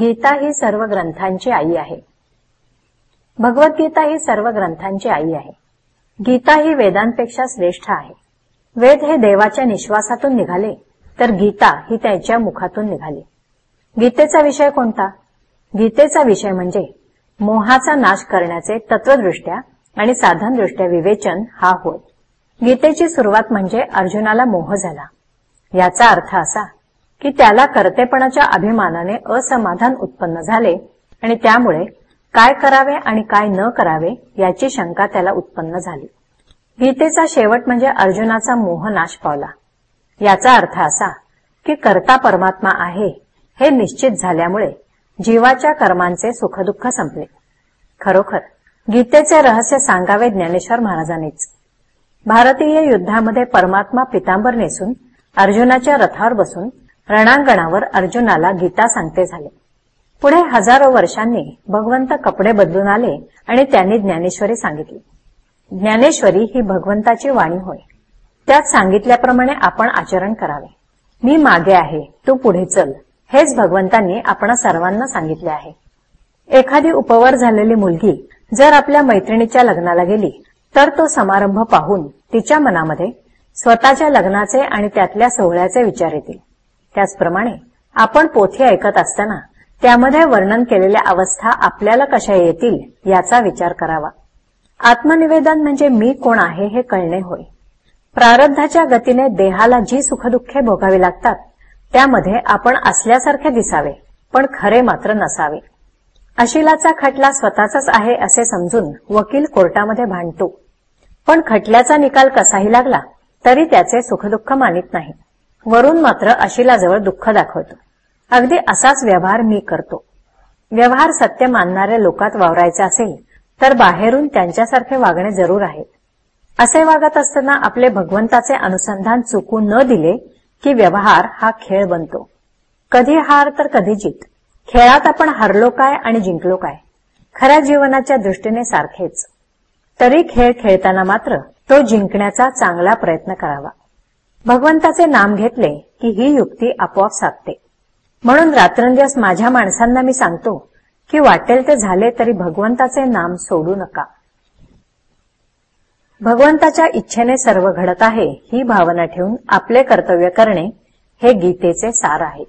गीता ही सर्व ग्रंथांची आई आहे. भगवद्गीता ही सर्व ग्रंथांची आई आहे. गीता ही वेदांपेक्षा श्रेष्ठ आहे. वेद हे देवाच्या निश्वासातून निघाले तर गीता ही त्याच्या मुखातून निघाली. गीतेचा विषय कोणता? गीतेचा विषय म्हणजे मोहाचा नाश करण्याचे तत्वदृष्ट्या आणि साधनदृष्ट्या विवेचन हा होय. गीतेची सुरुवात म्हणजे अर्जुनाला मोह झाला. याचा अर्थ असा की त्याला कर्तेपणाच्या अभिमानाने असमाधान उत्पन्न झाले आणि त्यामुळे काय करावे आणि काय न करावे याची शंका त्याला उत्पन्न झाली. गीतेचा शेवट म्हणजे अर्जुनाचा मोह नाश पावला. याचा अर्थ असा की कर्ता परमात्मा आहे हे निश्चित झाल्यामुळे जीवाच्या कर्मांचे सुखदुःख संपले. खरोखर गीतेचे रहस्य सांगावे ज्ञानेश्वर महाराजांनीच. भारतीय युद्धामध्ये परमात्मा पितांबर नेसून अर्जुनाच्या रथावर बसून रणांगणावर अर्जुनाला गीता सांगते झाले. पुढे हजारो वर्षांनी भगवंत कपडे बदलून आले आणि त्यांनी ज्ञानेश्वरी सांगितली. ज्ञानेश्वरी ही भगवंताची वाणी होय. त्यात सांगितल्याप्रमाणे आपण आचरण करावे. मी मागे आहे तू पुढे चल. हेच भगवंतांनी आपण सर्वांना सांगितले आहे. एखादी उपवर झालेली मुलगी जर आपल्या मैत्रिणीच्या लग्नाला गेली तर तो समारंभ पाहून तिच्या मनामध्ये स्वतःच्या लग्नाचे आणि त्यातल्या सोहळ्याचे विचार येतील. त्याचप्रमाणे आपण पोथी ऐकत असताना त्यामध्ये वर्णन केलेल्या अवस्था आपल्याला कशा येतील याचा विचार करावा. आत्मनिवेदन म्हणजे मी कोण आहे हे कळणे होय. प्रारब्धाच्या गतीने देहाला जी सुखदुःखे भोगावी लागतात त्यामध्ये आपण असल्यासारखे दिसावे पण खरे मात्र नसावे. अशिलाचा खटला स्वतःचाच आहे असे समजून वकील कोर्टामध्ये भांडतो. पण खटल्याचा निकाल कसाही लागला तरी त्याचे सुखदुःख मानित नाही वरून मात्र अशिलाजवळ दुःख दाखवतो. अगदी असाच व्यवहार मी करतो. व्यवहार सत्य मानणाऱ्या लोकात वावरायचा असेल तर बाहेरून त्यांच्यासारखे वागणे जरूर आहे. असे वागत असताना आपले भगवंताचे अनुसंधान चुकू न दिले की व्यवहार हा खेळ बनतो. कधी हार तर कधी जीत. खेळात आपण हरलो काय आणि जिंकलो काय? खऱ्या जीवनाच्या दृष्टीने सारखेच. तरी खेळ खेळताना मात्र तो जिंकण्याचा चांगला प्रयत्न करावा. भगवंताचे नाम घेतले की ही युक्ती आपोआप साधते. म्हणून रात्रंदिवस माझ्या माणसांना मी सांगतो की वाटेल ते झाले तरी भगवंताचे नाम सोडू नका. भगवंताच्या इच्छेने सर्व घडत आहे ही भावना ठेवून आपले कर्तव्य करणे हे गीतेचे सार आहे.